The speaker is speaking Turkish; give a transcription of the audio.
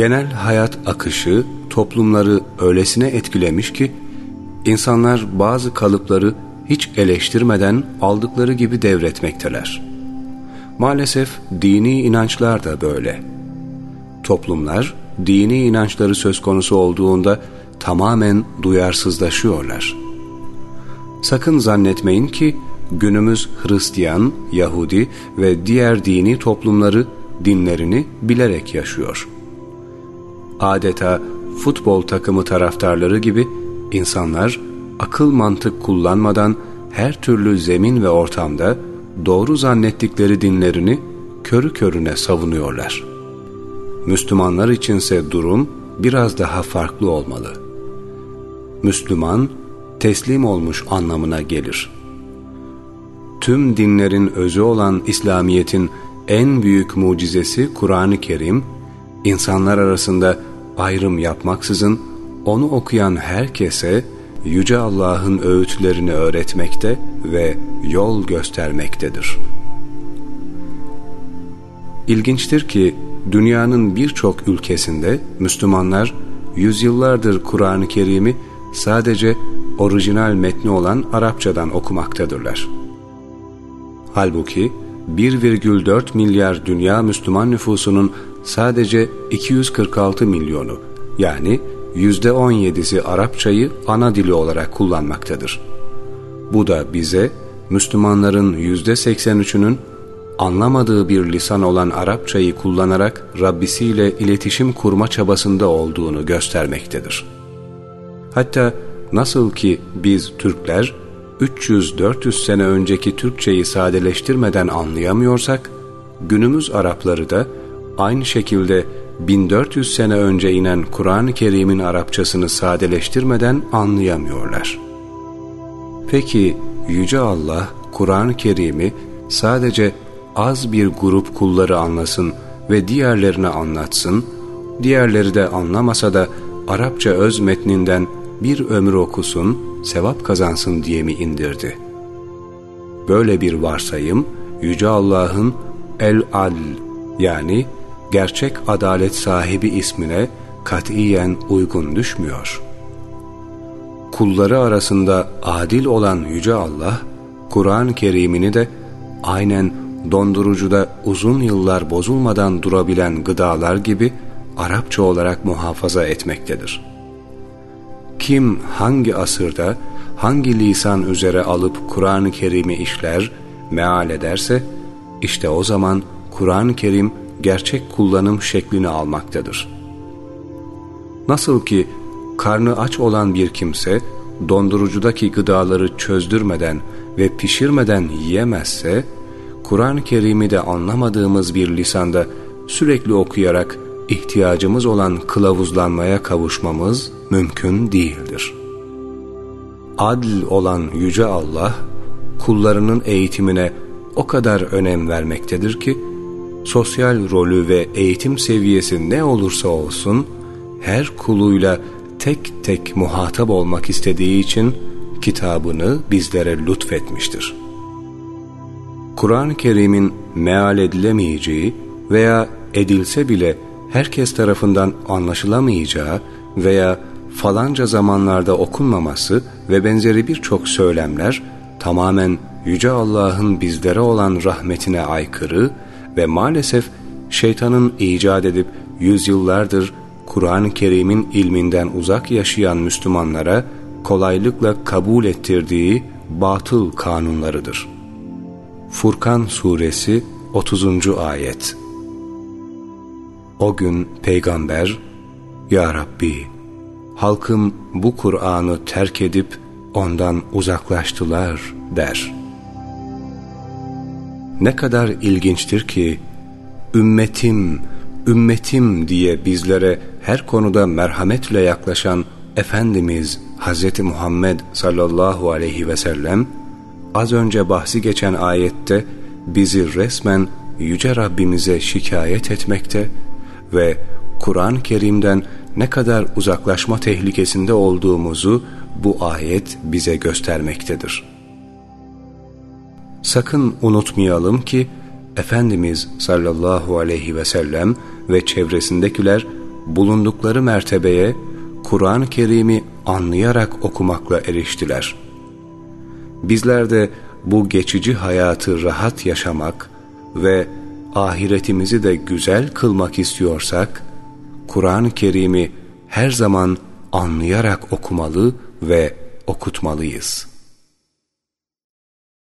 Genel hayat akışı toplumları öylesine etkilemiş ki insanlar bazı kalıpları hiç eleştirmeden aldıkları gibi devretmekteler. Maalesef dini inançlar da böyle. Toplumlar dini inançları söz konusu olduğunda tamamen duyarsızlaşıyorlar. Sakın zannetmeyin ki günümüz Hristiyan, Yahudi ve diğer dini toplumları dinlerini bilerek yaşıyor. Adeta futbol takımı taraftarları gibi insanlar akıl mantık kullanmadan her türlü zemin ve ortamda doğru zannettikleri dinlerini körü körüne savunuyorlar. Müslümanlar içinse durum biraz daha farklı olmalı. Müslüman, teslim olmuş anlamına gelir. Tüm dinlerin özü olan İslamiyet'in en büyük mucizesi Kur'an-ı Kerim, insanlar arasında ayrım yapmaksızın onu okuyan herkese Yüce Allah'ın öğütlerini öğretmekte ve yol göstermektedir. İlginçtir ki dünyanın birçok ülkesinde Müslümanlar yüzyıllardır Kur'an-ı Kerim'i sadece orijinal metni olan Arapçadan okumaktadırlar. Halbuki 1,4 milyar dünya Müslüman nüfusunun sadece 246 milyonu yani %17'si Arapçayı ana dili olarak kullanmaktadır. Bu da bize Müslümanların %83'ünün anlamadığı bir lisan olan Arapçayı kullanarak Rabbisiyle iletişim kurma çabasında olduğunu göstermektedir. Hatta nasıl ki biz Türkler 300-400 sene önceki Türkçeyi sadeleştirmeden anlayamıyorsak, günümüz Arapları da aynı şekilde 1400 sene önce inen Kur'an-ı Kerim'in Arapçasını sadeleştirmeden anlayamıyorlar. Peki Yüce Allah Kur'an-ı Kerim'i sadece az bir grup kulları anlasın ve diğerlerine anlatsın, diğerleri de anlamasa da Arapça öz metninden bir ömür okusun, sevap kazansın diye mi indirdi? Böyle bir varsayım, Yüce Allah'ın El-Al yani gerçek adalet sahibi ismine katiyen uygun düşmüyor. Kulları arasında adil olan Yüce Allah, Kur'an-ı Kerim'ini de aynen dondurucuda uzun yıllar bozulmadan durabilen gıdalar gibi Arapça olarak muhafaza etmektedir. Kim hangi asırda, hangi lisan üzere alıp Kur'an-ı Kerim'i işler, meal ederse, işte o zaman Kur'an-ı Kerim gerçek kullanım şeklini almaktadır. Nasıl ki karnı aç olan bir kimse dondurucudaki gıdaları çözdürmeden ve pişirmeden yiyemezse, Kur'an-ı Kerim'i de anlamadığımız bir lisanda sürekli okuyarak ihtiyacımız olan kılavuzlanmaya kavuşmamız mümkün değildir. Adl olan Yüce Allah, kullarının eğitimine o kadar önem vermektedir ki, sosyal rolü ve eğitim seviyesi ne olursa olsun, her kuluyla tek tek muhatap olmak istediği için kitabını bizlere lütfetmiştir. Kur'an-ı Kerim'in meal edilemeyeceği veya edilse bile herkes tarafından anlaşılamayacağı veya falanca zamanlarda okunmaması ve benzeri birçok söylemler tamamen Yüce Allah'ın bizlere olan rahmetine aykırı ve maalesef şeytanın icat edip yüzyıllardır Kur'an-ı Kerim'in ilminden uzak yaşayan Müslümanlara kolaylıkla kabul ettirdiği batıl kanunlarıdır. Furkan Suresi 30. Ayet O gün Peygamber, Ya Rabbi, halkım bu Kur'an'ı terk edip ondan uzaklaştılar der. Ne kadar ilginçtir ki, ümmetim, ümmetim diye bizlere her konuda merhametle yaklaşan Efendimiz Hz. Muhammed sallallahu aleyhi ve sellem, az önce bahsi geçen ayette bizi resmen Yüce Rabbimize şikayet etmekte ve Kur'an-ı Kerim'den ne kadar uzaklaşma tehlikesinde olduğumuzu bu ayet bize göstermektedir. Sakın unutmayalım ki Efendimiz sallallahu aleyhi ve sellem ve çevresindekiler bulundukları mertebeye Kur'an-ı Kerim'i anlayarak okumakla eriştiler. Bizler de bu geçici hayatı rahat yaşamak ve ahiretimizi de güzel kılmak istiyorsak, Kur'an-ı Kerim'i her zaman anlayarak okumalı ve okutmalıyız.''